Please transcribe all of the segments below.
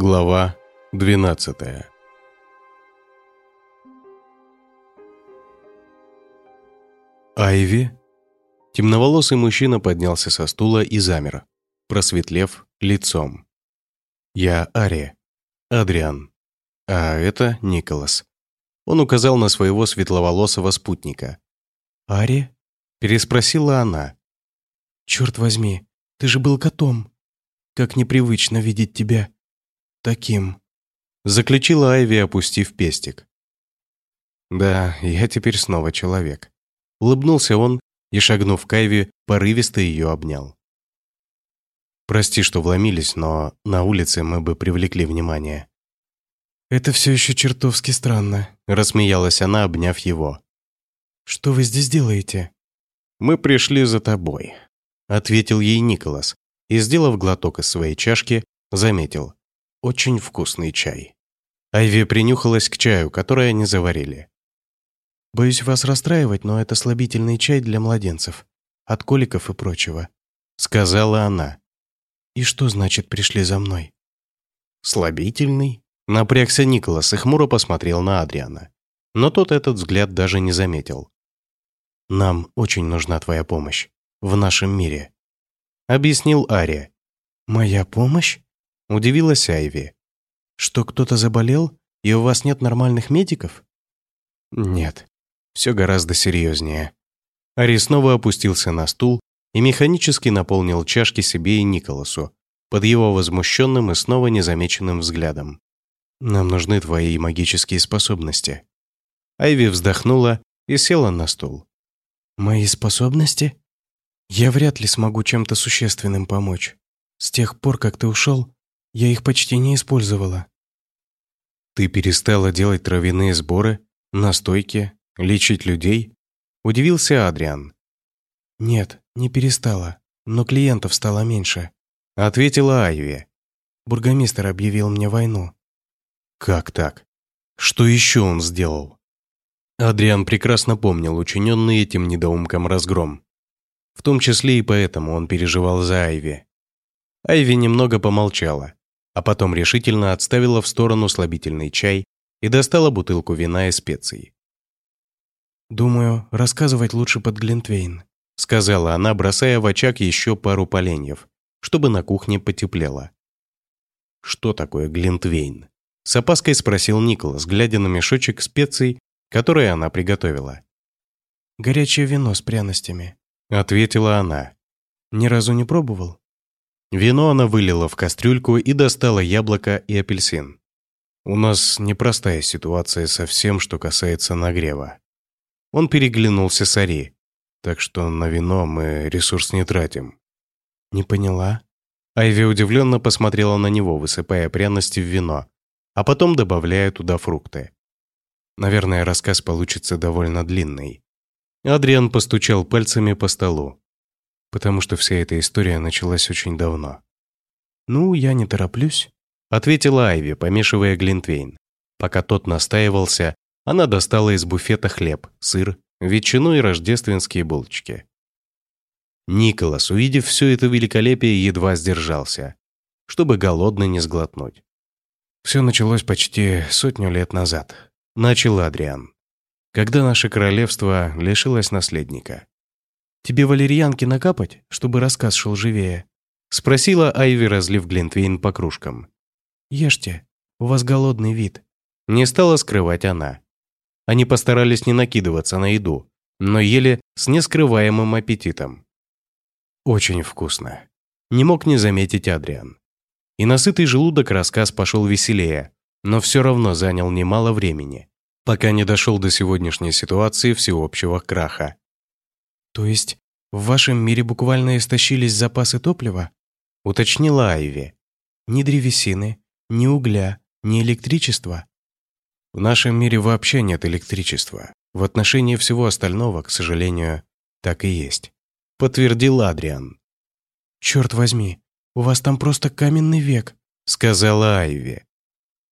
Глава 12 Айви? Темноволосый мужчина поднялся со стула и замер, просветлев лицом. «Я Ария. Адриан. А это Николас». Он указал на своего светловолосого спутника. «Ария?» – переспросила она. «Черт возьми, ты же был котом. Как непривычно видеть тебя таким», – заключила Айви, опустив пестик. «Да, я теперь снова человек», – улыбнулся он и, шагнув к Айви, порывисто ее обнял. «Прости, что вломились, но на улице мы бы привлекли внимание». «Это все еще чертовски странно», – рассмеялась она, обняв его. «Что вы здесь делаете?» «Мы пришли за тобой», – ответил ей Николас и, сделав глоток из своей чашки, заметил. «Очень вкусный чай». Айви принюхалась к чаю, который они заварили. «Боюсь вас расстраивать, но это слабительный чай для младенцев, от коликов и прочего», — сказала она. «И что значит пришли за мной?» «Слабительный?» Напрягся Николас и хмуро посмотрел на Адриана. Но тот этот взгляд даже не заметил. «Нам очень нужна твоя помощь. В нашем мире», — объяснил Ария. «Моя помощь?» — удивилась Айви. «Что, кто-то заболел, и у вас нет нормальных медиков?» «Нет, все гораздо серьезнее». Ари снова опустился на стул и механически наполнил чашки себе и Николасу под его возмущенным и снова незамеченным взглядом. «Нам нужны твои магические способности». Айви вздохнула и села на стул. «Мои способности? Я вряд ли смогу чем-то существенным помочь. С тех пор, как ты ушел, я их почти не использовала». «Ты перестала делать травяные сборы, настойки, Лечить людей? Удивился Адриан. Нет, не перестала, но клиентов стало меньше. Ответила Айви. Бургомистр объявил мне войну. Как так? Что еще он сделал? Адриан прекрасно помнил учиненный этим недоумком разгром. В том числе и поэтому он переживал за Айви. Айви немного помолчала, а потом решительно отставила в сторону слабительный чай и достала бутылку вина и специй. «Думаю, рассказывать лучше под Глинтвейн», сказала она, бросая в очаг еще пару поленьев, чтобы на кухне потеплело. «Что такое Глинтвейн?» С опаской спросил Николас, глядя на мешочек специй, который она приготовила. «Горячее вино с пряностями», — ответила она. «Ни разу не пробовал?» Вино она вылила в кастрюльку и достала яблоко и апельсин. «У нас непростая ситуация со всем, что касается нагрева», он переглянулся с Ари. Так что на вино мы ресурс не тратим. Не поняла? Айви удивленно посмотрела на него, высыпая пряности в вино, а потом добавляя туда фрукты. Наверное, рассказ получится довольно длинный. Адриан постучал пальцами по столу, потому что вся эта история началась очень давно. «Ну, я не тороплюсь», — ответила Айви, помешивая глинтвейн, пока тот настаивался она достала из буфета хлеб, сыр, ветчину и рождественские булочки. Николас, увидев все это великолепие, едва сдержался, чтобы голодно не сглотнуть. Все началось почти сотню лет назад. Начал Адриан. Когда наше королевство лишилось наследника. «Тебе валерьянки накапать, чтобы рассказ шел живее?» Спросила Айви, разлив Глинтвейн по кружкам. «Ешьте, у вас голодный вид». Не стала скрывать она. Они постарались не накидываться на еду, но ели с нескрываемым аппетитом. Очень вкусно. Не мог не заметить Адриан. И насытый желудок рассказ пошел веселее, но все равно занял немало времени, пока не дошел до сегодняшней ситуации всеобщего краха. «То есть в вашем мире буквально истощились запасы топлива?» — уточнила Айви. «Ни древесины, ни угля, ни электричества?» В нашем мире вообще нет электричества. В отношении всего остального, к сожалению, так и есть. Подтвердил Адриан. «Черт возьми, у вас там просто каменный век», сказала Айви.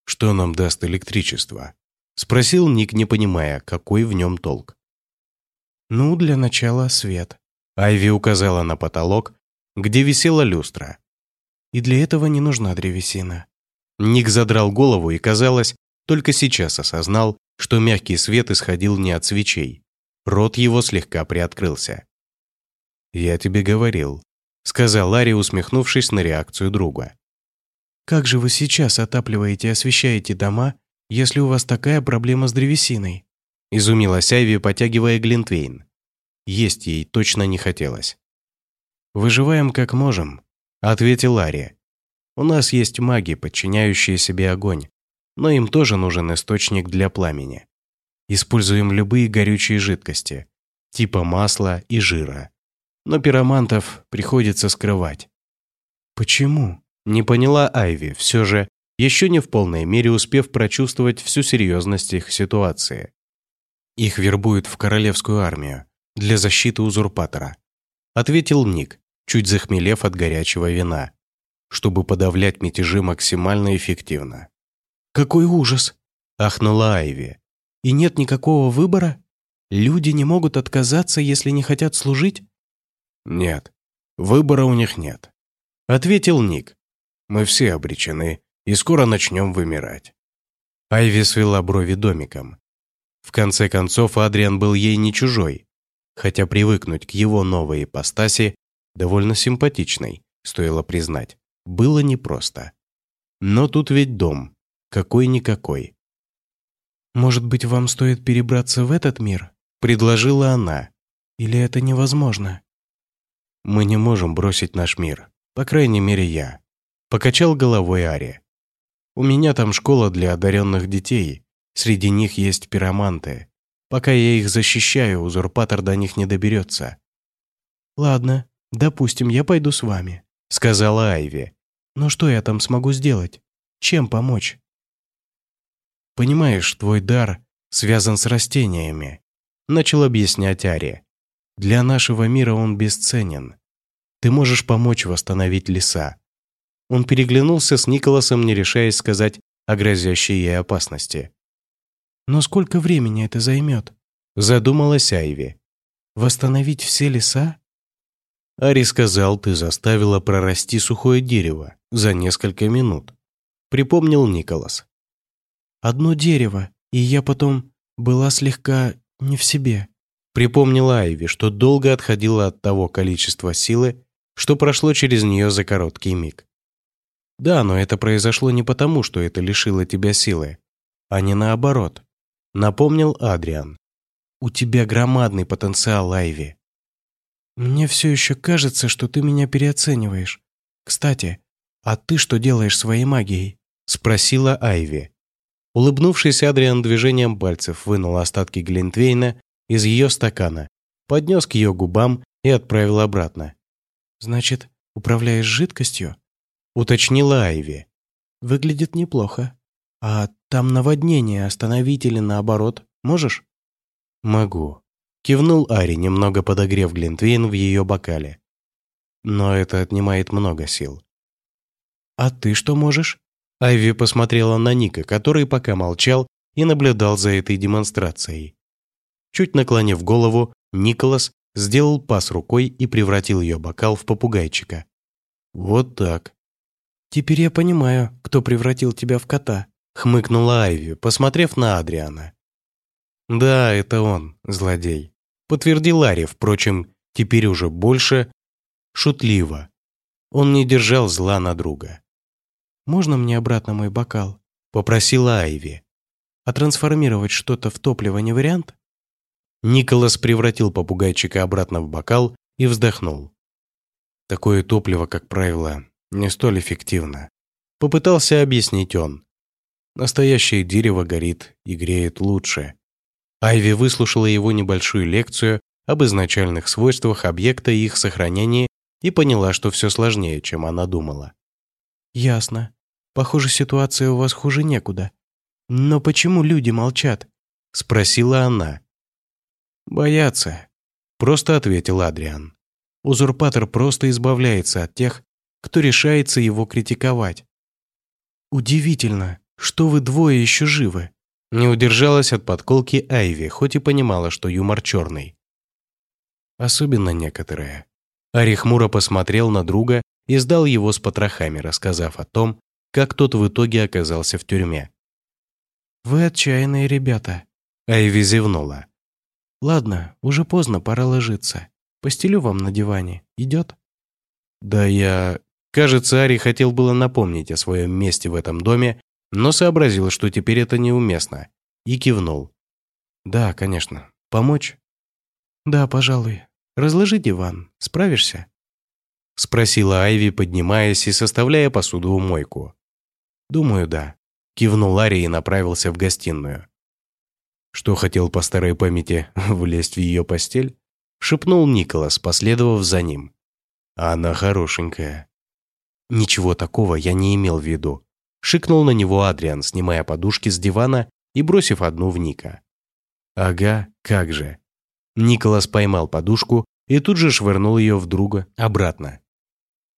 «Что нам даст электричество?» Спросил Ник, не понимая, какой в нем толк. «Ну, для начала свет». Айви указала на потолок, где висела люстра. «И для этого не нужна древесина. Ник задрал голову и, казалось, только сейчас осознал, что мягкий свет исходил не от свечей. Рот его слегка приоткрылся. «Я тебе говорил», — сказал Ларри, усмехнувшись на реакцию друга. «Как же вы сейчас отапливаете и освещаете дома, если у вас такая проблема с древесиной?» — изумилась Айви, потягивая Глинтвейн. Есть ей точно не хотелось. «Выживаем как можем», — ответил Ларри. «У нас есть маги, подчиняющие себе огонь, но им тоже нужен источник для пламени. Используем любые горючие жидкости, типа масла и жира. Но пиромантов приходится скрывать». «Почему?» — не поняла Айви, все же, еще не в полной мере успев прочувствовать всю серьезность их ситуации. Их вербуют в королевскую армию для защиты узурпатора, ответил Ник, чуть захмелев от горячего вина, чтобы подавлять мятежи максимально эффективно. «Какой ужас!» – ахнула Айви. «И нет никакого выбора? Люди не могут отказаться, если не хотят служить?» «Нет, выбора у них нет», – ответил Ник. «Мы все обречены и скоро начнем вымирать». Айви свела брови домиком. В конце концов, Адриан был ей не чужой, хотя привыкнуть к его новой ипостаси довольно симпатичной, стоило признать, было непросто. Но тут ведь дом, какой-никакой. «Может быть, вам стоит перебраться в этот мир?» – предложила она. «Или это невозможно?» «Мы не можем бросить наш мир, по крайней мере, я», – покачал головой Ари. «У меня там школа для одаренных детей, среди них есть пироманты. Пока я их защищаю, узурпатор до них не доберется». «Ладно, «Допустим, я пойду с вами», — сказала Айви. «Но что я там смогу сделать? Чем помочь?» «Понимаешь, твой дар связан с растениями», — начал объяснять Ари. «Для нашего мира он бесценен. Ты можешь помочь восстановить леса». Он переглянулся с Николасом, не решаясь сказать о грозящей ей опасности. «Но сколько времени это займет?» – задумалась Айви. «Восстановить все леса?» Ари сказал, ты заставила прорасти сухое дерево за несколько минут. Припомнил Николас. Одно дерево, и я потом была слегка не в себе. Припомнила Айви, что долго отходила от того количества силы, что прошло через нее за короткий миг. Да, но это произошло не потому, что это лишило тебя силы, а не наоборот. Напомнил Адриан. У тебя громадный потенциал, Айви. «Мне все еще кажется, что ты меня переоцениваешь. Кстати, а ты что делаешь своей магией?» – спросила Айви. Улыбнувшись, Адриан движением пальцев вынул остатки Глинтвейна из ее стакана, поднес к ее губам и отправил обратно. «Значит, управляешь жидкостью?» – уточнила Айви. «Выглядит неплохо. А там наводнение остановить или наоборот можешь?» «Могу», Кивнул Ари, немного подогрев Глинтвейн в ее бокале. Но это отнимает много сил. «А ты что можешь?» Айви посмотрела на Ника, который пока молчал и наблюдал за этой демонстрацией. Чуть наклонив голову, Николас сделал пас рукой и превратил ее бокал в попугайчика. «Вот так». «Теперь я понимаю, кто превратил тебя в кота», — хмыкнула Айви, посмотрев на Адриана. «Да, это он, злодей подтвердил Ари, впрочем, теперь уже больше шутливо. Он не держал зла на друга. «Можно мне обратно мой бокал?» – попросила Айви. «А трансформировать что-то в топливо не вариант?» Николас превратил попугайчика обратно в бокал и вздохнул. Такое топливо, как правило, не столь эффективно. Попытался объяснить он. Настоящее дерево горит и греет лучше. Айви выслушала его небольшую лекцию об изначальных свойствах объекта и их сохранении и поняла, что все сложнее, чем она думала. «Ясно. Похоже, ситуация у вас хуже некуда. Но почему люди молчат?» — спросила она. «Боятся», — просто ответил Адриан. Узурпатор просто избавляется от тех, кто решается его критиковать. «Удивительно, что вы двое еще живы», не удержалась от подколки Айви, хоть и понимала, что юмор черный. Особенно некоторые. Ари хмуро посмотрел на друга и сдал его с потрохами, рассказав о том, как тот в итоге оказался в тюрьме. «Вы отчаянные ребята», — Айви зевнула. «Ладно, уже поздно, пора ложиться. Постелю вам на диване. Идет?» «Да я...» Кажется, Ари хотел было напомнить о своем месте в этом доме, но сообразил, что теперь это неуместно, и кивнул. «Да, конечно. Помочь?» «Да, пожалуй. Разложи диван. Справишься?» Спросила Айви, поднимаясь и составляя посуду в мойку. «Думаю, да», — кивнул Ари и направился в гостиную. Что хотел по старой памяти влезть в ее постель? Шепнул Николас, последовав за ним. Она хорошенькая. Ничего такого я не имел в виду. Шикнул на него Адриан, снимая подушки с дивана и бросив одну в Ника. Ага, как же. Николас поймал подушку и тут же швырнул ее в друга обратно.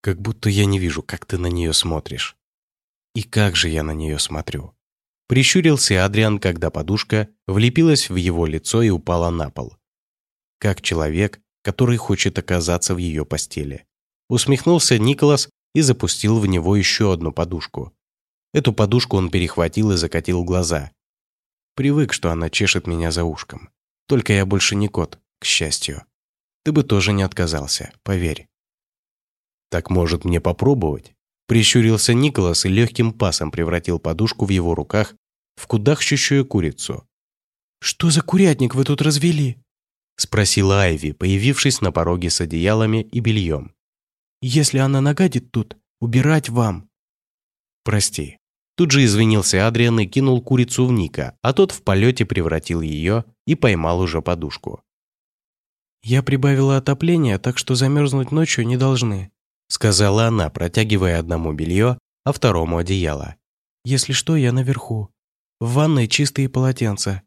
Как будто я не вижу, как ты на нее смотришь. И как же я на нее смотрю. Прищурился Адриан, когда подушка влепилась в его лицо и упала на пол. Как человек, который хочет оказаться в ее постели. Усмехнулся Николас и запустил в него еще одну подушку. Эту подушку он перехватил и закатил глаза. Привык, что она чешет меня за ушком. Только я больше не кот, к счастью. Ты бы тоже не отказался, поверь. Так может мне попробовать? Прищурился Николас и легким пасом превратил подушку в его руках в кудахчущую курицу. «Что за курятник вы тут развели?» Спросила Айви, появившись на пороге с одеялами и бельем. Если она нагадит тут, убирать вам». «Прости». Тут же извинился Адриан и кинул курицу в Ника, а тот в полете превратил ее и поймал уже подушку. «Я прибавила отопление, так что замерзнуть ночью не должны», сказала она, протягивая одному белье, а второму одеяло. «Если что, я наверху. В ванной чистые полотенца.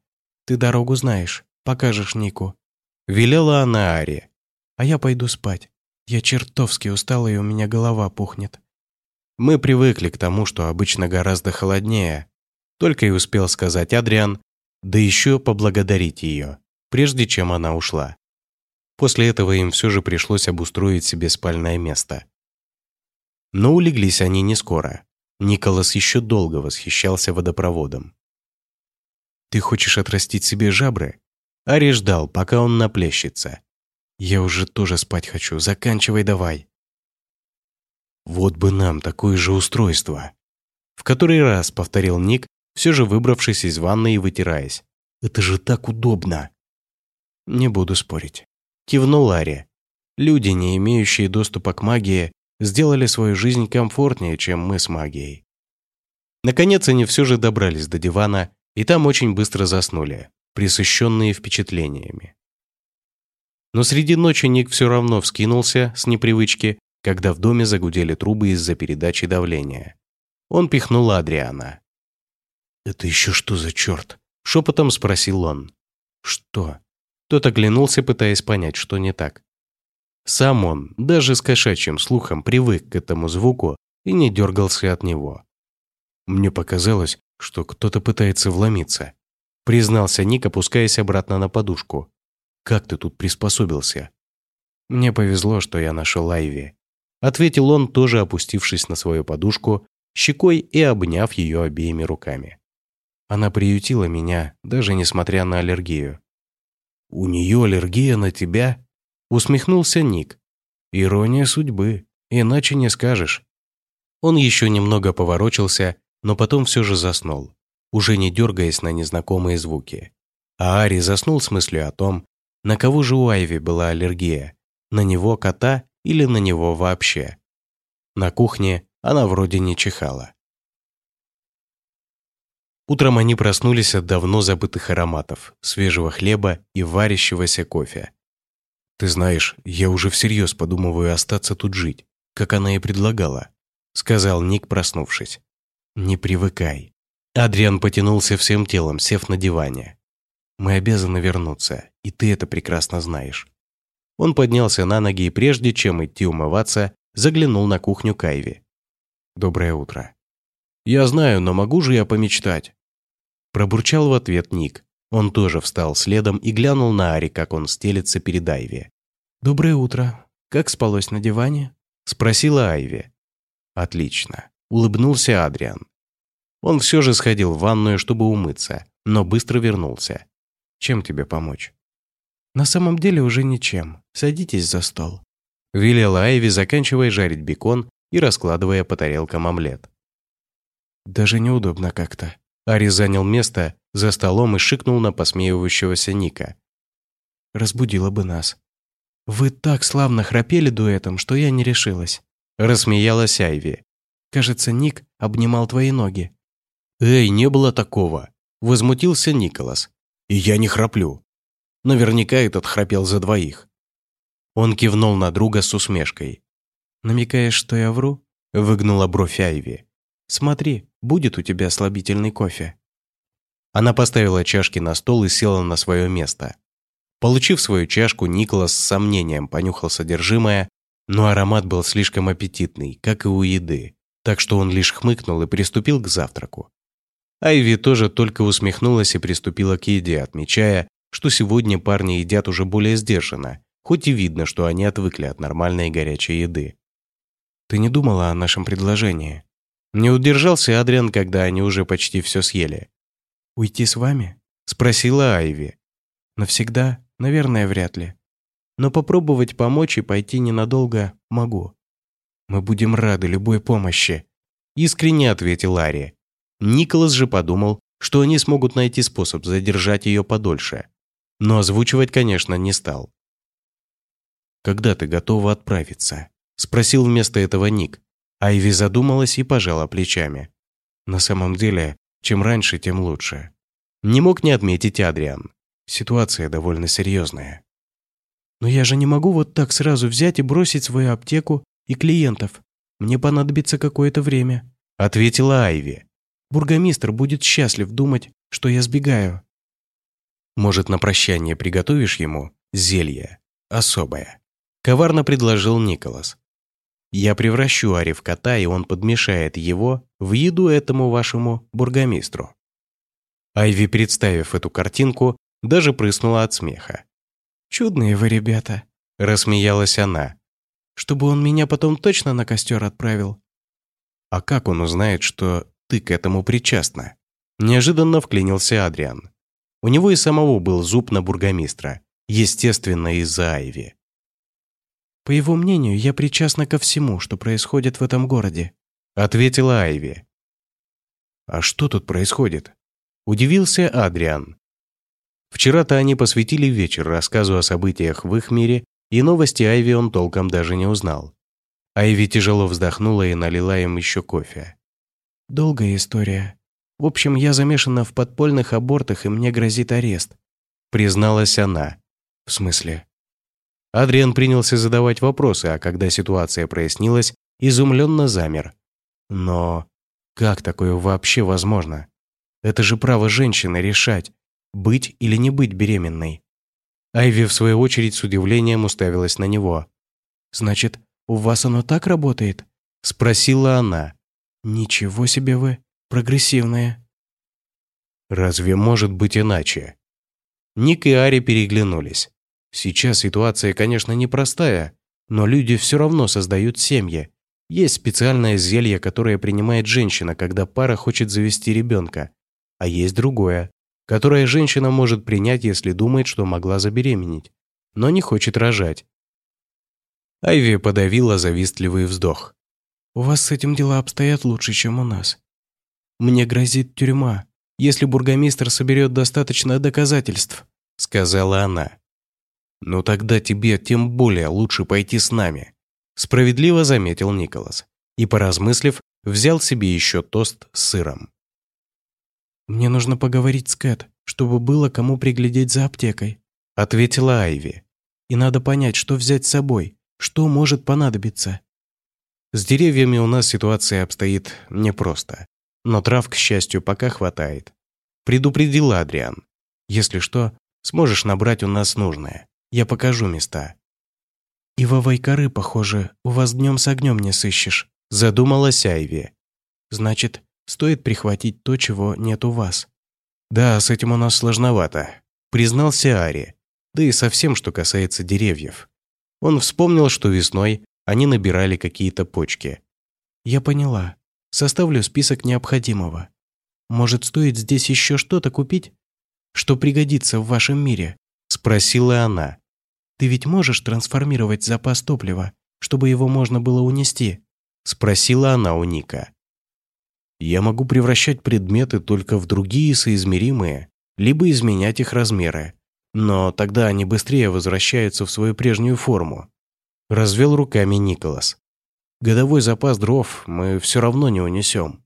Ты дорогу знаешь, покажешь Нику». Велела она Аре. «А я пойду спать. Я чертовски устала, и у меня голова пухнет. Мы привыкли к тому, что обычно гораздо холоднее. Только и успел сказать Адриан, да еще поблагодарить ее, прежде чем она ушла. После этого им все же пришлось обустроить себе спальное место. Но улеглись они не скоро. Николас еще долго восхищался водопроводом. «Ты хочешь отрастить себе жабры?» Ари ждал, пока он наплещется. Я уже тоже спать хочу. Заканчивай давай. Вот бы нам такое же устройство. В который раз повторил Ник, все же выбравшись из ванной и вытираясь. Это же так удобно. Не буду спорить. Кивнул Ларри. Люди, не имеющие доступа к магии, сделали свою жизнь комфортнее, чем мы с магией. Наконец они все же добрались до дивана, и там очень быстро заснули, присыщенные впечатлениями. Но среди ночи Ник все равно вскинулся с непривычки, когда в доме загудели трубы из-за передачи давления. Он пихнул Адриана. «Это еще что за черт?» – шепотом спросил он. «Что?» Тот оглянулся, пытаясь понять, что не так. Сам он, даже с кошачьим слухом, привык к этому звуку и не дергался от него. Мне показалось, что кто-то пытается вломиться. Признался Ник, опускаясь обратно на подушку. Как ты тут приспособился?» «Мне повезло, что я нашел Айви», — ответил он, тоже опустившись на свою подушку, щекой и обняв ее обеими руками. Она приютила меня, даже несмотря на аллергию. «У нее аллергия на тебя?» — усмехнулся Ник. «Ирония судьбы, иначе не скажешь». Он еще немного поворочился, но потом все же заснул, уже не дергаясь на незнакомые звуки. А Ари заснул с мыслью о том, на кого же у Айви была аллергия? На него кота или на него вообще? На кухне она вроде не чихала. Утром они проснулись от давно забытых ароматов, свежего хлеба и варящегося кофе. «Ты знаешь, я уже всерьез подумываю остаться тут жить, как она и предлагала», сказал Ник, проснувшись. «Не привыкай». Адриан потянулся всем телом, сев на диване. Мы обязаны вернуться, и ты это прекрасно знаешь». Он поднялся на ноги и прежде чем идти умываться, заглянул на кухню Кайви. «Доброе утро». «Я знаю, но могу же я помечтать?» Пробурчал в ответ Ник. Он тоже встал следом и глянул на Ари, как он стелется перед Айви. «Доброе утро. Как спалось на диване?» Спросила Айви. «Отлично. улыбнулся Адриан. Он все же сходил в ванную, чтобы умыться, но быстро вернулся. «Чем тебе помочь?» «На самом деле уже ничем. Садитесь за стол», — велела Айви, заканчивая жарить бекон и раскладывая по тарелкам омлет. «Даже неудобно как-то». Ари занял место за столом и шикнул на посмеивающегося Ника. «Разбудила бы нас». «Вы так славно храпели дуэтом, что я не решилась», — рассмеялась Айви. «Кажется, Ник обнимал твои ноги». «Эй, не было такого!» – возмутился Николас. «И я не храплю. Наверняка этот храпел за двоих». Он кивнул на друга с усмешкой. «Намекаешь, что я вру?» – выгнула бровь Айви. «Смотри, будет у тебя слабительный кофе». Она поставила чашки на стол и села на свое место. Получив свою чашку, Николас с сомнением понюхал содержимое, но аромат был слишком аппетитный, как и у еды, так что он лишь хмыкнул и приступил к завтраку. Айви тоже только усмехнулась и приступила к еде, отмечая, что сегодня парни едят уже более сдержанно, хоть и видно, что они отвыкли от нормальной горячей еды. «Ты не думала о нашем предложении?» Не удержался Адриан, когда они уже почти все съели. «Уйти с вами?» – спросила Айви. «Навсегда? Наверное, вряд ли. Но попробовать помочь и пойти ненадолго могу. Мы будем рады любой помощи», – искренне ответил Ари. Николас же подумал, что они смогут найти способ задержать ее подольше. Но озвучивать, конечно, не стал. «Когда ты готова отправиться?» – спросил вместо этого Ник. Айви задумалась и пожала плечами. «На самом деле, чем раньше, тем лучше». Не мог не отметить Адриан. Ситуация довольно серьезная. «Но я же не могу вот так сразу взять и бросить свою аптеку и клиентов. Мне понадобится какое-то время», – ответила Айви. Бургомистр будет счастлив думать, что я сбегаю. Может, на прощание приготовишь ему зелье особое? Коварно предложил Николас. Я превращу Ари в кота, и он подмешает его в еду этому вашему бургомистру. Айви, представив эту картинку, даже прыснула от смеха. «Чудные вы ребята», – рассмеялась она. «Чтобы он меня потом точно на костер отправил». «А как он узнает, что ты к этому причастна?» Неожиданно вклинился Адриан. У него и самого был зуб на бургомистра, естественно, из-за Айви. «По его мнению, я причастна ко всему, что происходит в этом городе», ответила Айви. «А что тут происходит?» Удивился Адриан. Вчера-то они посвятили вечер рассказу о событиях в их мире, и новости Айви он толком даже не узнал. Айви тяжело вздохнула и налила им еще кофе. Долгая история. В общем, я замешана в подпольных абортах, и мне грозит арест. Призналась она. В смысле? Адриан принялся задавать вопросы, а когда ситуация прояснилась, изумленно замер. Но как такое вообще возможно? Это же право женщины решать, быть или не быть беременной. Айви, в свою очередь, с удивлением уставилась на него. «Значит, у вас оно так работает?» – спросила она. «Ничего себе вы, прогрессивные!» «Разве может быть иначе?» Ник и Ари переглянулись. Сейчас ситуация, конечно, непростая, но люди все равно создают семьи. Есть специальное зелье, которое принимает женщина, когда пара хочет завести ребенка. А есть другое, которое женщина может принять, если думает, что могла забеременеть, но не хочет рожать. Айви подавила завистливый вздох. У вас с этим дела обстоят лучше, чем у нас. Мне грозит тюрьма, если бургомистр соберет достаточно доказательств», — сказала она. «Ну тогда тебе тем более лучше пойти с нами», — справедливо заметил Николас. И, поразмыслив, взял себе еще тост с сыром. «Мне нужно поговорить с Кэт, чтобы было кому приглядеть за аптекой», — ответила Айви. «И надо понять, что взять с собой, что может понадобиться». С деревьями у нас ситуация обстоит непросто. Но трав, к счастью, пока хватает. Предупредил Адриан. Если что, сможешь набрать у нас нужное. Я покажу места. «Ивовой коры, похоже, у вас днем с огнем не сыщешь», задумалась Айви. «Значит, стоит прихватить то, чего нет у вас». «Да, с этим у нас сложновато», признался Ари. Да и совсем, что касается деревьев. Он вспомнил, что весной они набирали какие-то почки. «Я поняла. составлю список необходимого. Может, стоит здесь еще что-то купить, что пригодится в вашем мире?» – спросила она. «Ты ведь можешь трансформировать запас топлива, чтобы его можно было унести?» – спросила она у Ника. «Я могу превращать предметы только в другие соизмеримые, либо изменять их размеры, но тогда они быстрее возвращаются в свою прежнюю форму», – развел руками Николас. «Годовой запас дров мы все равно не унесем».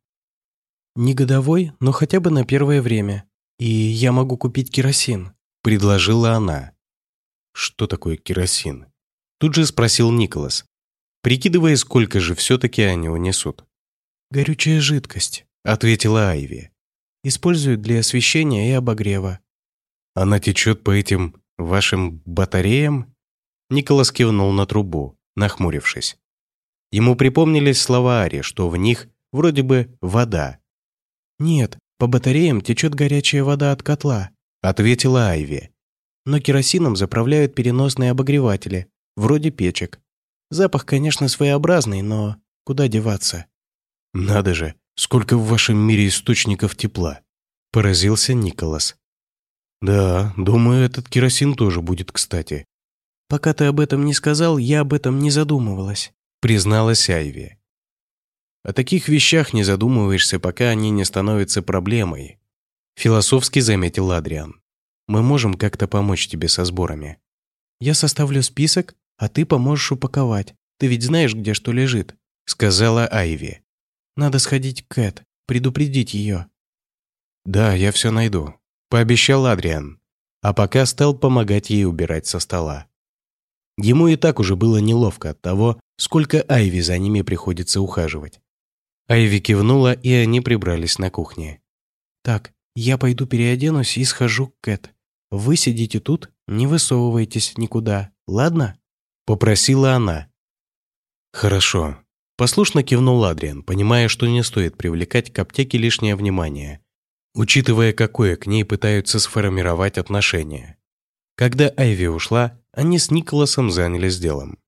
«Не годовой, но хотя бы на первое время. И я могу купить керосин», – предложила она. «Что такое керосин?» Тут же спросил Николас, прикидывая, сколько же все-таки они унесут. «Горючая жидкость», — ответила Айви. «Используют для освещения и обогрева». «Она течет по этим вашим батареям?» Николас кивнул на трубу, нахмурившись. Ему припомнились слова Ари, что в них вроде бы вода. «Нет, по батареям течет горячая вода от котла», — ответила Айви. «Но керосином заправляют переносные обогреватели, вроде печек. Запах, конечно, своеобразный, но куда деваться? Надо же, сколько в вашем мире источников тепла, поразился Николас. Да, думаю, этот керосин тоже будет кстати. Пока ты об этом не сказал, я об этом не задумывалась, призналась Айви. О таких вещах не задумываешься, пока они не становятся проблемой. Философски заметил Адриан. Мы можем как-то помочь тебе со сборами. Я составлю список, а ты поможешь упаковать. Ты ведь знаешь, где что лежит», — сказала Айви. «Надо сходить к Кэт, предупредить ее». «Да, я все найду», — пообещал Адриан, а пока стал помогать ей убирать со стола. Ему и так уже было неловко от того, сколько Айви за ними приходится ухаживать. Айви кивнула, и они прибрались на кухне. «Так, я пойду переоденусь и схожу к Кэт. Вы сидите тут, не высовывайтесь никуда, ладно?» Попросила она. «Хорошо». Послушно кивнул Адриан, понимая, что не стоит привлекать к аптеке лишнее внимание, учитывая, какое к ней пытаются сформировать отношения. Когда Айви ушла, они с Николасом занялись делом.